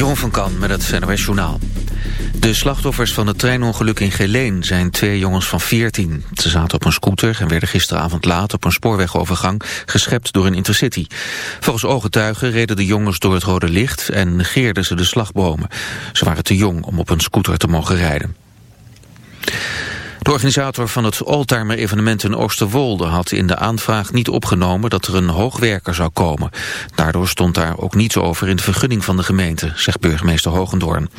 Jeroen van Kan met het NOS Journaal. De slachtoffers van het treinongeluk in Geleen zijn twee jongens van 14. Ze zaten op een scooter en werden gisteravond laat op een spoorwegovergang geschept door een intercity. Volgens ooggetuigen reden de jongens door het rode licht en negeerden ze de slagbomen. Ze waren te jong om op een scooter te mogen rijden. De organisator van het Oldtimer-evenement in Oosterwolde had in de aanvraag niet opgenomen dat er een hoogwerker zou komen. Daardoor stond daar ook niets over in de vergunning van de gemeente, zegt burgemeester Hogendoorn.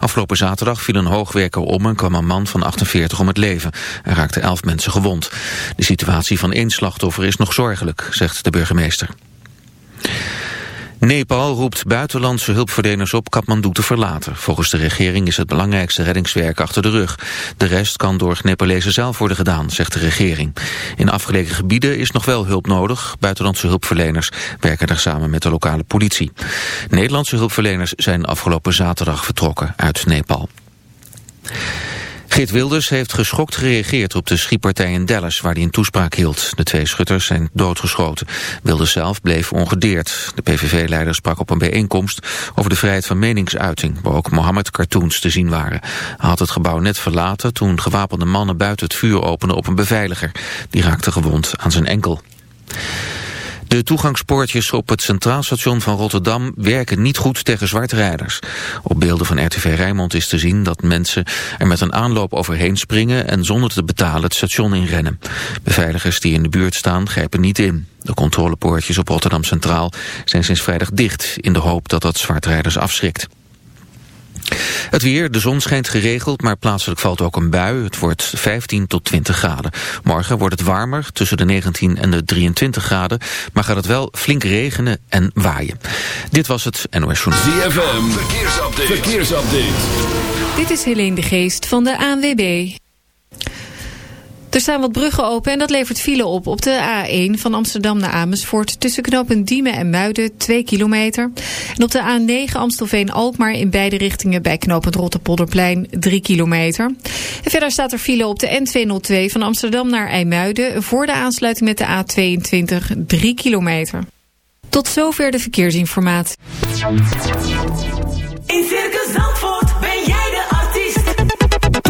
Afgelopen zaterdag viel een hoogwerker om en kwam een man van 48 om het leven. Er raakten elf mensen gewond. De situatie van één slachtoffer is nog zorgelijk, zegt de burgemeester. Nepal roept buitenlandse hulpverleners op Kathmandu te verlaten. Volgens de regering is het belangrijkste reddingswerk achter de rug. De rest kan door Nepalezen zelf worden gedaan, zegt de regering. In afgelegen gebieden is nog wel hulp nodig. Buitenlandse hulpverleners werken daar samen met de lokale politie. Nederlandse hulpverleners zijn afgelopen zaterdag vertrokken uit Nepal. Geert Wilders heeft geschokt gereageerd op de schietpartij in Dallas... waar hij een toespraak hield. De twee schutters zijn doodgeschoten. Wilders zelf bleef ongedeerd. De PVV-leider sprak op een bijeenkomst over de vrijheid van meningsuiting... waar ook Mohammed-cartoons te zien waren. Hij had het gebouw net verlaten toen gewapende mannen buiten het vuur openden op een beveiliger. Die raakte gewond aan zijn enkel. De toegangspoortjes op het Centraal Station van Rotterdam werken niet goed tegen zwartrijders. Op beelden van RTV Rijnmond is te zien dat mensen er met een aanloop overheen springen en zonder te betalen het station inrennen. Beveiligers die in de buurt staan grijpen niet in. De controlepoortjes op Rotterdam Centraal zijn sinds vrijdag dicht in de hoop dat dat zwartrijders afschrikt. Het weer, de zon schijnt geregeld, maar plaatselijk valt ook een bui. Het wordt 15 tot 20 graden. Morgen wordt het warmer, tussen de 19 en de 23 graden. Maar gaat het wel flink regenen en waaien. Dit was het NOS Journal. ZFM, verkeersupdate. verkeersupdate. Dit is Helene de Geest van de ANWB. Er staan wat bruggen open en dat levert file op op de A1 van Amsterdam naar Amersfoort... tussen knopen Diemen en Muiden, 2 kilometer. En op de A9 Amstelveen-Alkmaar in beide richtingen bij knooppunt Rotterpolderplein 3 kilometer. En verder staat er file op de N202 van Amsterdam naar IJmuiden... voor de aansluiting met de A22 3 kilometer. Tot zover de verkeersinformatie. In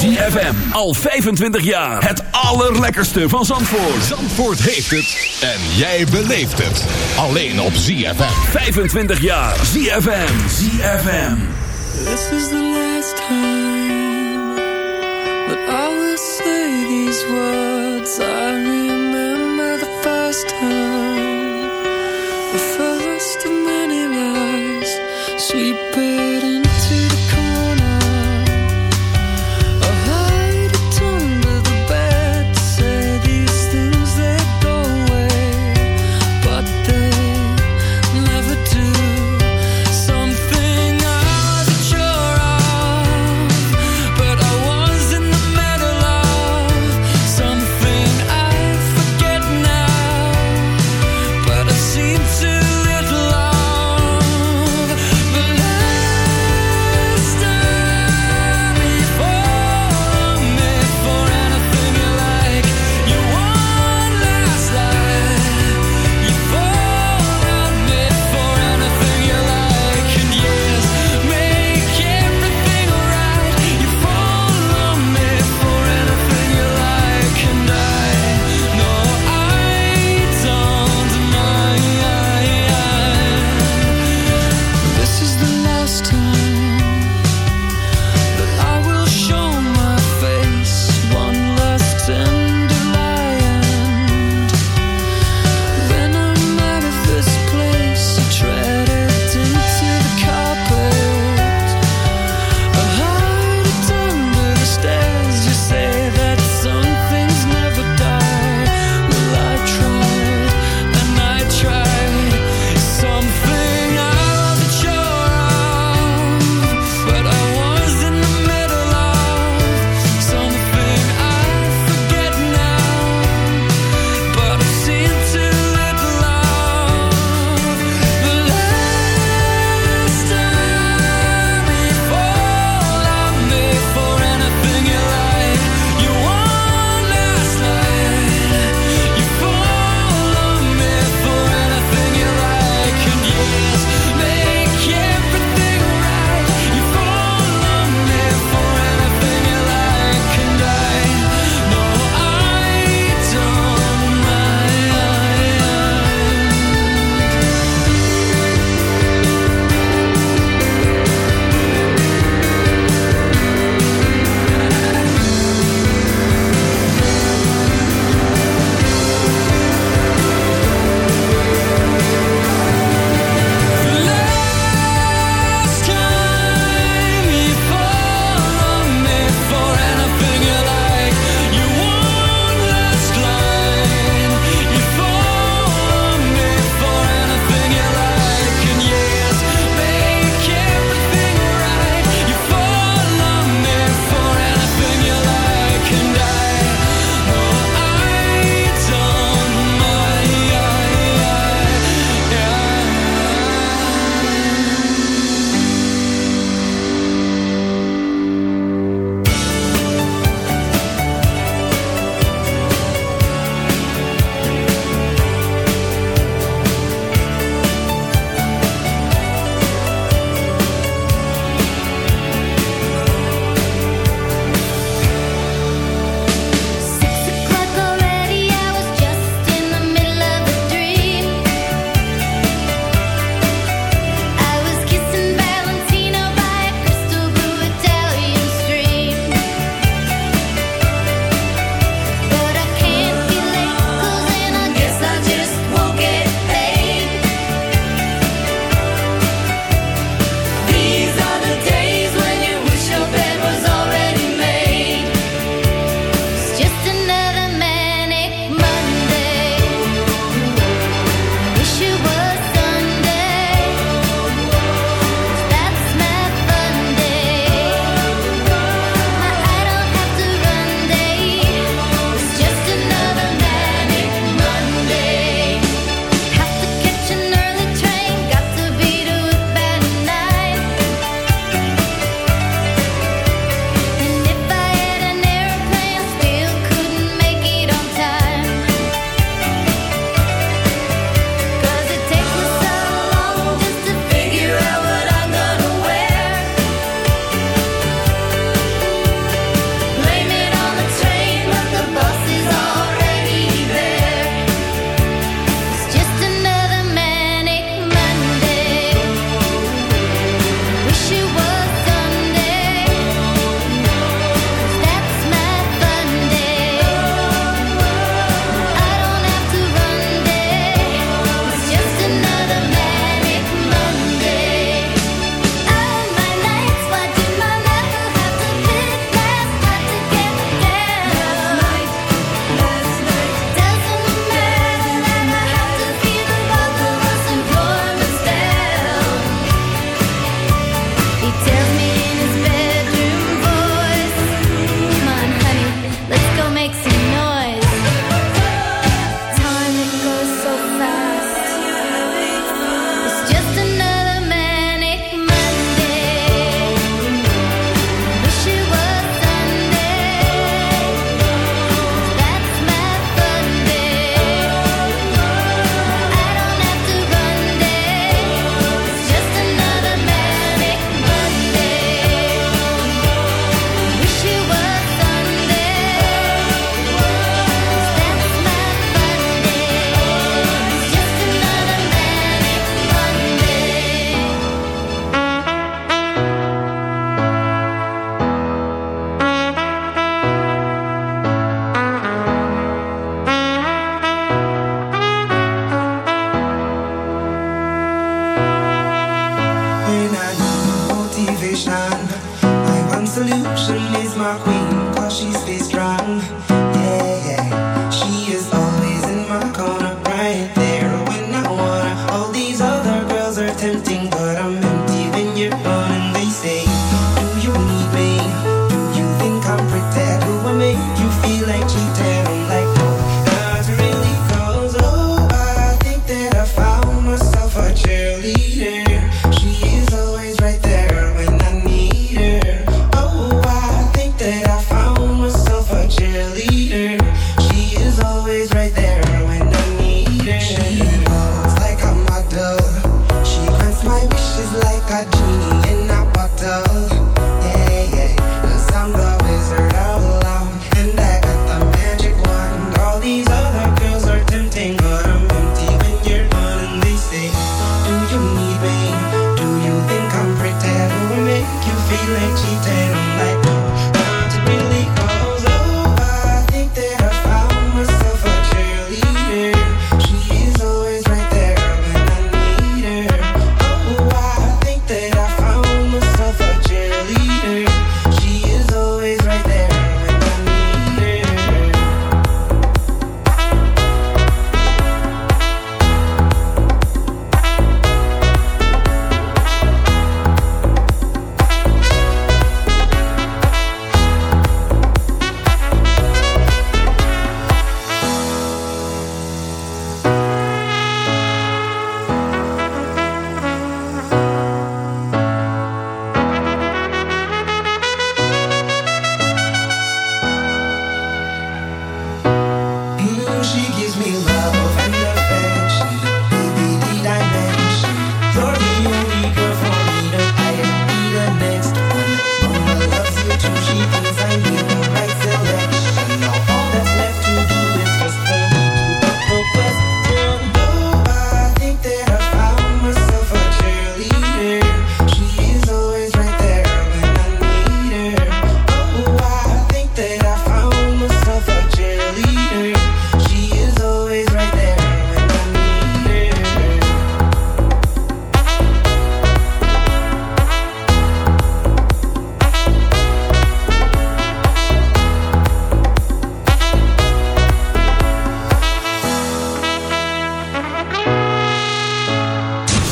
ZFM, al 25 jaar. Het allerlekkerste van Zandvoort. Zandvoort heeft het en jij beleeft het. Alleen op ZFM. 25 jaar. ZFM. ZFM. This is the last time that I will say these words. I remember the first time, the first of many lies, sweep it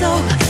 so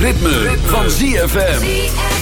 Ritme, van ZFM.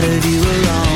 Thought of you alone.